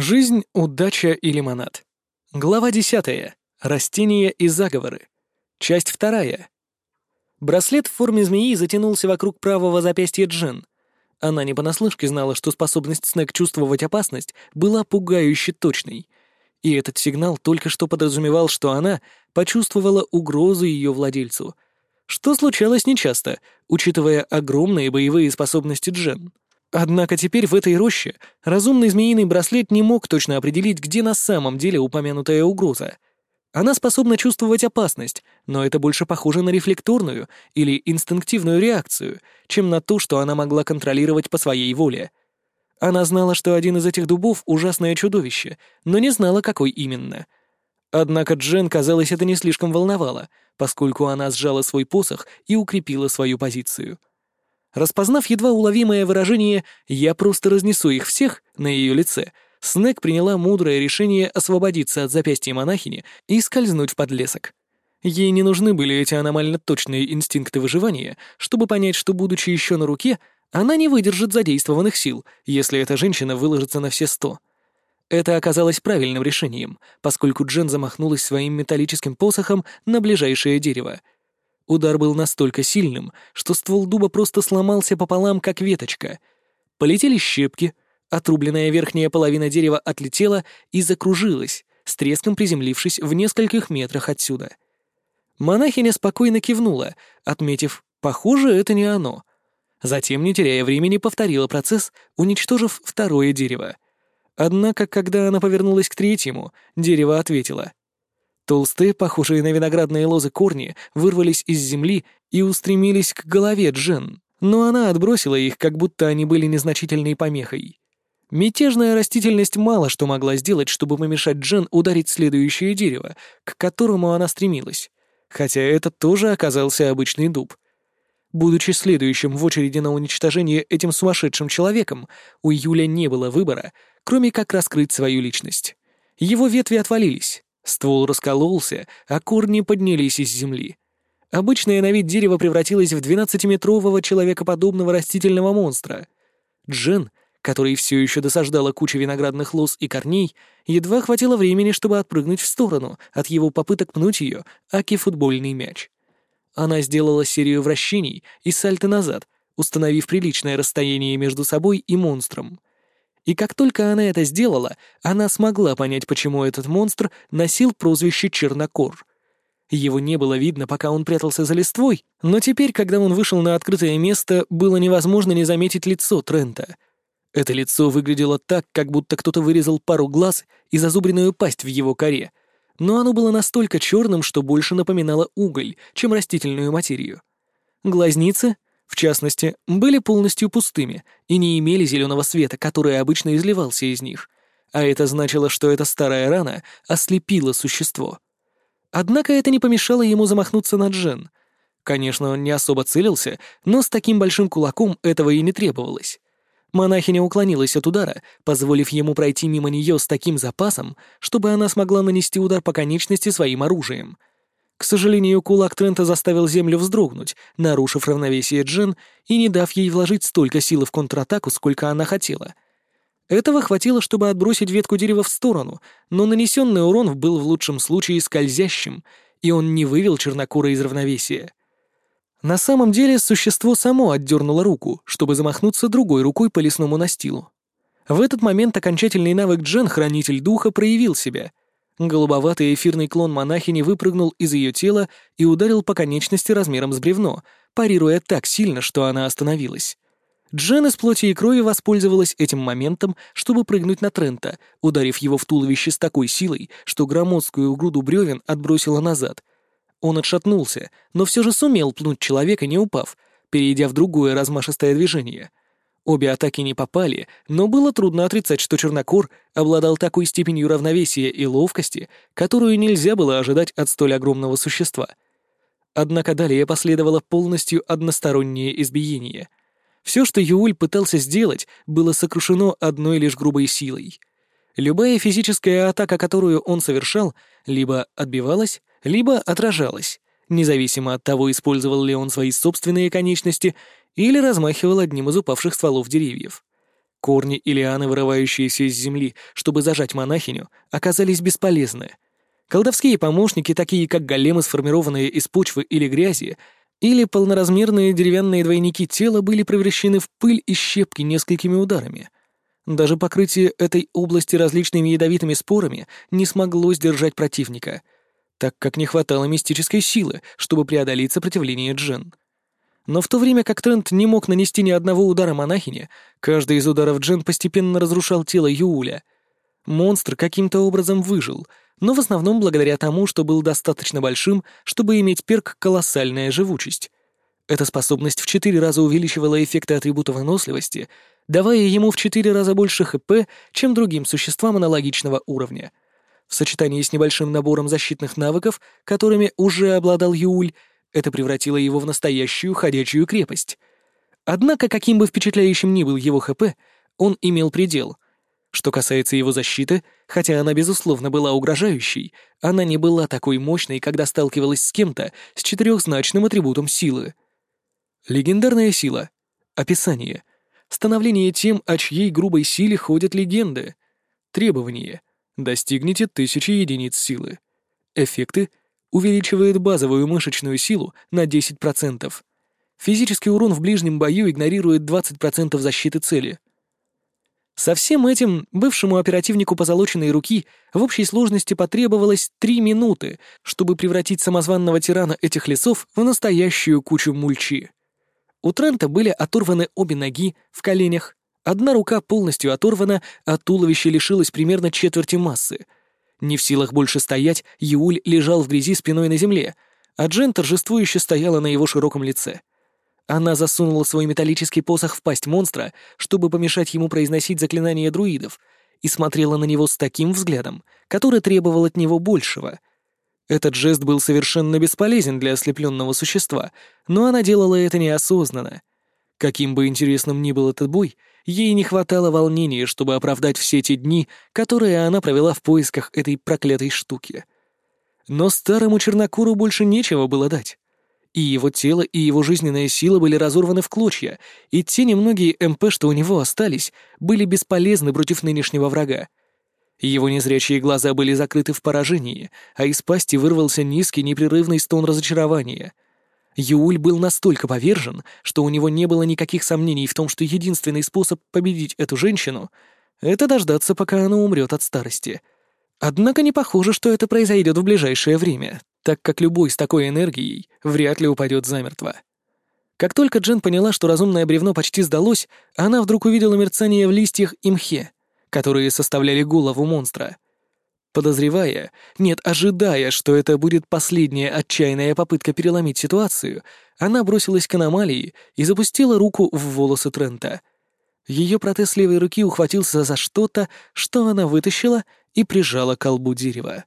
Жизнь, удача и лимонад. Глава 10. Растения и заговоры. Часть 2. Браслет в форме змеи затянулся вокруг правого запястья Джен. Она не понаслышке знала, что способность Снег чувствовать опасность была пугающе точной. И этот сигнал только что подразумевал, что она почувствовала угрозу ее владельцу. Что случалось нечасто, учитывая огромные боевые способности Джен. Однако теперь в этой роще разумный змеиный браслет не мог точно определить, где на самом деле упомянутая угроза. Она способна чувствовать опасность, но это больше похоже на рефлекторную или инстинктивную реакцию, чем на то, что она могла контролировать по своей воле. Она знала, что один из этих дубов — ужасное чудовище, но не знала, какой именно. Однако Джен, казалось, это не слишком волновало, поскольку она сжала свой посох и укрепила свою позицию — Распознав едва уловимое выражение «я просто разнесу их всех» на ее лице, Снег приняла мудрое решение освободиться от запястья монахини и скользнуть в подлесок. Ей не нужны были эти аномально точные инстинкты выживания, чтобы понять, что, будучи еще на руке, она не выдержит задействованных сил, если эта женщина выложится на все сто. Это оказалось правильным решением, поскольку Джен замахнулась своим металлическим посохом на ближайшее дерево — Удар был настолько сильным, что ствол дуба просто сломался пополам, как веточка. Полетели щепки, отрубленная верхняя половина дерева отлетела и закружилась, с треском приземлившись в нескольких метрах отсюда. Монахиня спокойно кивнула, отметив «похоже, это не оно». Затем, не теряя времени, повторила процесс, уничтожив второе дерево. Однако, когда она повернулась к третьему, дерево ответило. Толстые, похожие на виноградные лозы корни, вырвались из земли и устремились к голове Джен, но она отбросила их, как будто они были незначительной помехой. Мятежная растительность мало что могла сделать, чтобы помешать Джен ударить следующее дерево, к которому она стремилась, хотя это тоже оказался обычный дуб. Будучи следующим в очереди на уничтожение этим сумасшедшим человеком, у Юля не было выбора, кроме как раскрыть свою личность. Его ветви отвалились, Ствол раскололся, а корни поднялись из земли. Обычное на вид дерево превратилось в двенадцатиметрового человекоподобного растительного монстра. Джен, который все еще досаждала куча виноградных лоз и корней, едва хватило времени, чтобы отпрыгнуть в сторону от его попыток пнуть ее, аки футбольный мяч. Она сделала серию вращений и сальто назад, установив приличное расстояние между собой и монстром. И как только она это сделала, она смогла понять, почему этот монстр носил прозвище Чернокор. Его не было видно, пока он прятался за листвой, но теперь, когда он вышел на открытое место, было невозможно не заметить лицо Трента. Это лицо выглядело так, как будто кто-то вырезал пару глаз и зазубренную пасть в его коре, но оно было настолько черным, что больше напоминало уголь, чем растительную материю. Глазницы — в частности, были полностью пустыми и не имели зеленого света, который обычно изливался из них, а это значило, что эта старая рана ослепила существо. Однако это не помешало ему замахнуться на Джен. Конечно, он не особо целился, но с таким большим кулаком этого и не требовалось. Монахиня уклонилась от удара, позволив ему пройти мимо нее с таким запасом, чтобы она смогла нанести удар по конечности своим оружием — к сожалению, кулак Трента заставил землю вздрогнуть, нарушив равновесие Джен и не дав ей вложить столько силы в контратаку, сколько она хотела. Этого хватило, чтобы отбросить ветку дерева в сторону, но нанесенный урон был в лучшем случае скользящим, и он не вывел чернокура из равновесия. На самом деле существо само отдернуло руку, чтобы замахнуться другой рукой по лесному настилу. В этот момент окончательный навык Джен, Хранитель Духа, проявил себя — Голубоватый эфирный клон монахини выпрыгнул из ее тела и ударил по конечности размером с бревно, парируя так сильно, что она остановилась. Джен из плоти и крови воспользовалась этим моментом, чтобы прыгнуть на Трента, ударив его в туловище с такой силой, что громоздкую груду бревен отбросила назад. Он отшатнулся, но все же сумел пнуть человека, не упав, перейдя в другое размашистое движение — Обе атаки не попали, но было трудно отрицать, что Чернокор обладал такой степенью равновесия и ловкости, которую нельзя было ожидать от столь огромного существа. Однако далее последовало полностью одностороннее избиение. Все, что Юуль пытался сделать, было сокрушено одной лишь грубой силой. Любая физическая атака, которую он совершал, либо отбивалась, либо отражалась, независимо от того, использовал ли он свои собственные конечности или размахивал одним из упавших стволов деревьев. Корни и лианы, вырывающиеся из земли, чтобы зажать монахиню, оказались бесполезны. Колдовские помощники, такие как големы, сформированные из почвы или грязи, или полноразмерные деревянные двойники тела были превращены в пыль и щепки несколькими ударами. Даже покрытие этой области различными ядовитыми спорами не смогло сдержать противника, так как не хватало мистической силы, чтобы преодолеть сопротивление Джен. Но в то время как Трент не мог нанести ни одного удара монахине, каждый из ударов Джен постепенно разрушал тело Юуля. Монстр каким-то образом выжил, но в основном благодаря тому, что был достаточно большим, чтобы иметь перк «Колоссальная живучесть». Эта способность в четыре раза увеличивала эффекты атрибута выносливости, давая ему в четыре раза больше ХП, чем другим существам аналогичного уровня. В сочетании с небольшим набором защитных навыков, которыми уже обладал Юуль, это превратило его в настоящую ходячую крепость. Однако, каким бы впечатляющим ни был его ХП, он имел предел. Что касается его защиты, хотя она, безусловно, была угрожающей, она не была такой мощной, когда сталкивалась с кем-то с четырехзначным атрибутом силы. Легендарная сила. Описание. Становление тем, о чьей грубой силе ходят легенды. Требование. Достигните тысячи единиц силы. Эффекты увеличивает базовую мышечную силу на 10%. Физический урон в ближнем бою игнорирует 20% защиты цели. Со всем этим бывшему оперативнику позолоченной руки в общей сложности потребовалось 3 минуты, чтобы превратить самозванного тирана этих лесов в настоящую кучу мульчи. У Трента были оторваны обе ноги в коленях, одна рука полностью оторвана, а туловище лишилось примерно четверти массы — не в силах больше стоять, Юль лежал в грязи спиной на земле, а Джен торжествующе стояла на его широком лице. Она засунула свой металлический посох в пасть монстра, чтобы помешать ему произносить заклинания друидов, и смотрела на него с таким взглядом, который требовал от него большего. Этот жест был совершенно бесполезен для ослепленного существа, но она делала это неосознанно. Каким бы интересным ни был этот бой, Ей не хватало волнения, чтобы оправдать все те дни, которые она провела в поисках этой проклятой штуки. Но старому Чернокуру больше нечего было дать. И его тело, и его жизненная сила были разорваны в клочья, и те немногие МП, что у него остались, были бесполезны против нынешнего врага. Его незрячие глаза были закрыты в поражении, а из пасти вырвался низкий непрерывный стон разочарования — Юль был настолько повержен, что у него не было никаких сомнений в том, что единственный способ победить эту женщину — это дождаться, пока она умрет от старости. Однако не похоже, что это произойдет в ближайшее время, так как любой с такой энергией вряд ли упадет замертво. Как только Джен поняла, что разумное бревно почти сдалось, она вдруг увидела мерцание в листьях и мхе, которые составляли голову монстра — Подозревая, нет, ожидая, что это будет последняя отчаянная попытка переломить ситуацию, она бросилась к аномалии и запустила руку в волосы Трента. Ее протез левой руки ухватился за что-то, что она вытащила и прижала к колбу дерева.